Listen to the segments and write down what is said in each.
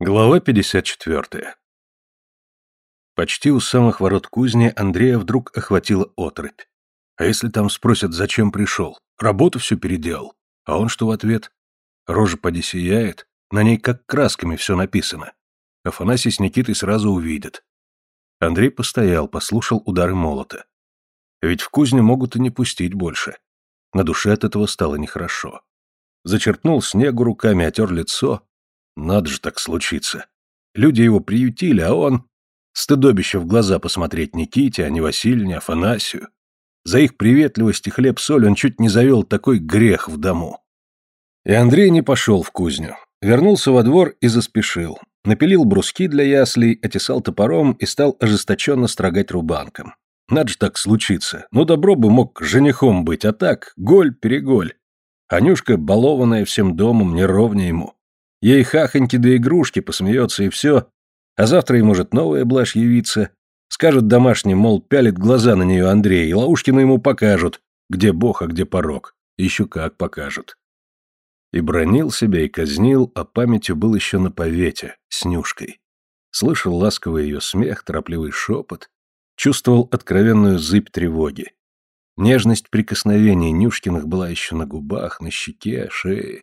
Глава 54. Почти у самых ворот кузни Андрея вдруг охватила отрыбь. А если там спросят, зачем пришел? Работу всю переделал. А он что в ответ? Рожа поди сияет, на ней как красками все написано. Афанасий с Никитой сразу увидят. Андрей постоял, послушал удары молота. Ведь в кузню могут и не пустить больше. На душе от этого стало нехорошо. Зачерпнул снегу руками, отер лицо, надо же так случиться. Люди его приютили, а он... Стыдобище в глаза посмотреть Никите, а не Васильне, Афанасию. За их приветливость и хлеб-соль он чуть не завел такой грех в дому. И Андрей не пошел в кузню. Вернулся во двор и заспешил. Напилил бруски для яслей, отесал топором и стал ожесточенно строгать рубанком. Надо же так случиться. Ну, добро бы мог женихом быть, а так, голь-переголь. Анюшка, балованная всем домом, не ровня ему. Ей хахоньки да игрушки, посмеется и все. А завтра и может новая блажь явиться. Скажет домашним, мол, пялит глаза на нее Андрей, и Лаушкину ему покажут, где бог, а где порог. Еще как покажут. И бронил себя, и казнил, а памятью был еще на повете, с Нюшкой. Слышал ласковый ее смех, торопливый шепот, чувствовал откровенную зыбь тревоги. Нежность прикосновений Нюшкиных была еще на губах, на щеке, шее.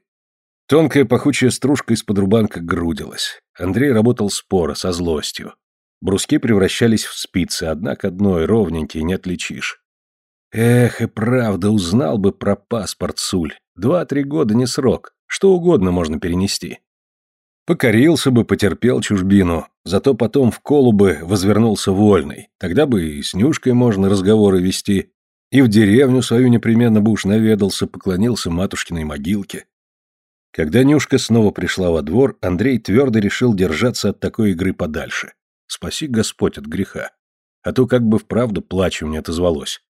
Тонкая пахучая стружка из-под рубанка грудилась. Андрей работал споро, со злостью. Бруски превращались в спицы, одна к одной, ровненькие, не отличишь. Эх, и правда, узнал бы про паспорт Суль. Два-три года не срок, что угодно можно перенести. Покорился бы, потерпел чужбину, зато потом в колу бы возвернулся вольный. Тогда бы и с Нюшкой можно разговоры вести, и в деревню свою непременно бы уж наведался, поклонился матушкиной могилке. Когда Нюшка снова пришла во двор, Андрей твердо решил держаться от такой игры подальше. Спаси Господь от греха. А то как бы вправду плачем не отозвалось.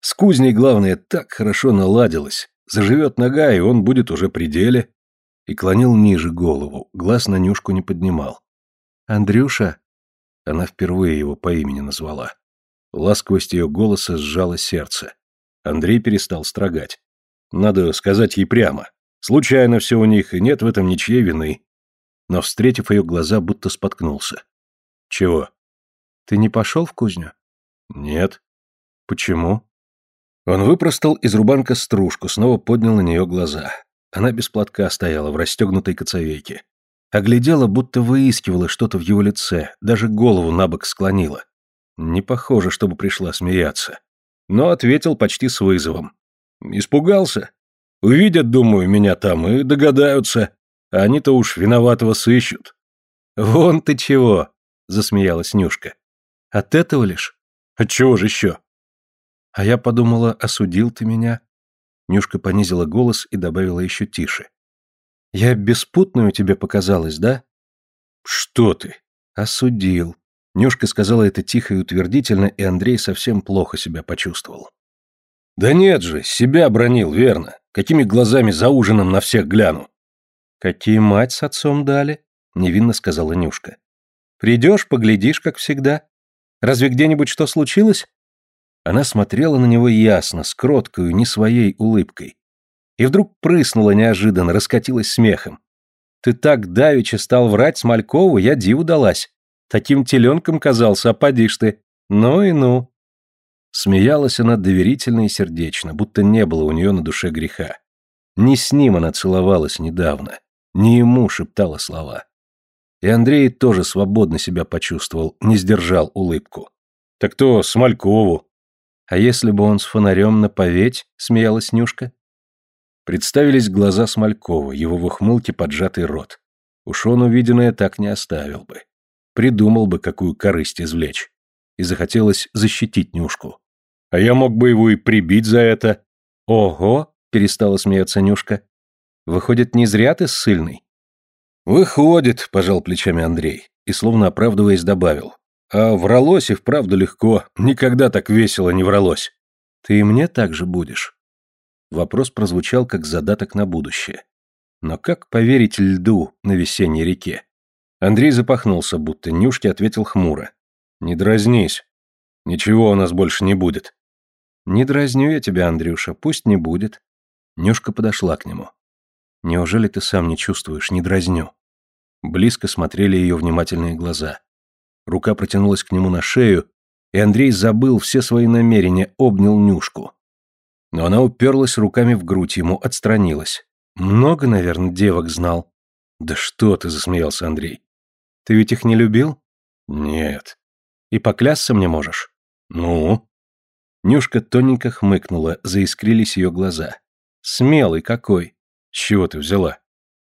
С кузней, главное, так хорошо наладилось. Заживет нога, и он будет уже при деле. И клонил ниже голову, глаз на Нюшку не поднимал. «Андрюша?» Она впервые его по имени назвала. Ласковость ее голоса сжала сердце. Андрей перестал строгать. Надо сказать ей прямо. Случайно все у них, и нет в этом ничьей вины. Но, встретив ее глаза, будто споткнулся. Чего? Ты не пошел в кузню? Нет. Почему? Он выпростал из рубанка стружку, снова поднял на нее глаза. Она без платка стояла в расстегнутой коцовейке. Оглядела, будто выискивала что-то в его лице, даже голову на бок склонила. Не похоже, чтобы пришла смеяться. Но ответил почти с вызовом. Испугался? Увидят, думаю, меня там и догадаются. А они-то уж виноватого сыщут. Вон ты чего, засмеялась Нюшка. От этого лишь? От чего же еще? А я подумала, осудил ты меня. Нюшка понизила голос и добавила еще тише. Я беспутную тебе показалась, да? Что ты? Осудил. Нюшка сказала это тихо и утвердительно, и Андрей совсем плохо себя почувствовал. Да нет же, себя бронил, верно. Какими глазами за ужином на всех гляну? Какие мать с отцом дали? Невинно сказала Нюшка. Придешь, поглядишь, как всегда. Разве где-нибудь что случилось? Она смотрела на него ясно, с кроткою, не своей улыбкой. И вдруг прыснула неожиданно, раскатилась смехом. Ты так давеча стал врать Смолькову, я диву далась. Таким теленком казался, а подишь ты. Ну и ну. Смеялась она доверительно и сердечно, будто не было у нее на душе греха. Не с ним она целовалась недавно, не ему шептала слова. И Андрей тоже свободно себя почувствовал, не сдержал улыбку. «Так то Смолькову». «А если бы он с фонарем на поветь?» — смеялась Нюшка. Представились глаза Смолькова, его в ухмылке поджатый рот. Уж он увиденное так не оставил бы. Придумал бы, какую корысть извлечь. И захотелось защитить Нюшку. А я мог бы его и прибить за это. Ого, перестала смеяться Нюшка. Выходит, не зря ты ссыльный? Выходит, пожал плечами Андрей и, словно оправдываясь, добавил. А вралось и вправду легко, никогда так весело не вралось. Ты и мне так же будешь. Вопрос прозвучал как задаток на будущее. Но как поверить льду на весенней реке? Андрей запахнулся, будто Нюшке ответил хмуро. «Не дразнись. Ничего у нас больше не будет. «Не дразню я тебя, Андрюша, пусть не будет». Нюшка подошла к нему. «Неужели ты сам не чувствуешь, не дразню?» Близко смотрели ее внимательные глаза. Рука протянулась к нему на шею, и Андрей забыл все свои намерения, обнял Нюшку. Но она уперлась руками в грудь ему, отстранилась. Много, наверное, девок знал. Да что ты, засмеялся Андрей. Ты ведь их не любил? Нет. И поклясться мне можешь? Ну? Нюшка тоненько хмыкнула, заискрились ее глаза. Смелый какой. С чего ты взяла?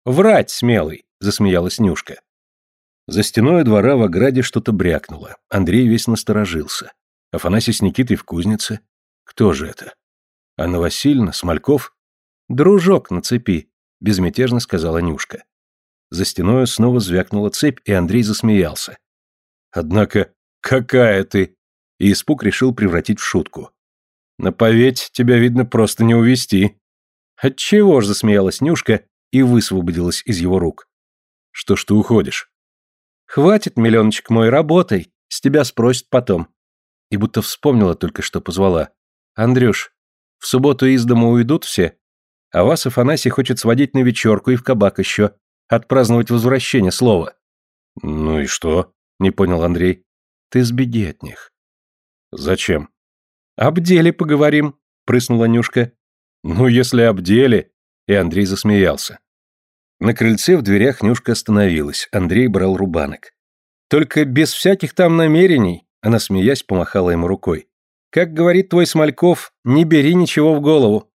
Врать смелый, засмеялась Нюшка. За стеной двора в ограде что-то брякнуло. Андрей весь насторожился. Афанасий с Никитой в кузнице. Кто же это? Анна Васильевна, Смольков? Дружок на цепи, безмятежно сказала Нюшка. За стеной снова звякнула цепь, и Андрей засмеялся. Однако, какая ты! И испуг решил превратить в шутку. На поветь тебя, видно, просто не увести. Отчего ж засмеялась Нюшка и высвободилась из его рук. Что ж ты уходишь? Хватит, миллиончик мой, работай, с тебя спросят потом. И будто вспомнила только, что позвала. Андрюш, в субботу из дома уйдут все, а вас Афанасий хочет сводить на вечерку и в кабак еще, отпраздновать возвращение слова. Ну и что? Не понял Андрей. Ты сбеги от них. Зачем? Об деле поговорим, прыснула Нюшка. Ну, если об деле. И Андрей засмеялся. На крыльце в дверях Нюшка остановилась, Андрей брал рубанок. «Только без всяких там намерений», — она, смеясь, помахала ему рукой. «Как говорит твой Смольков, не бери ничего в голову».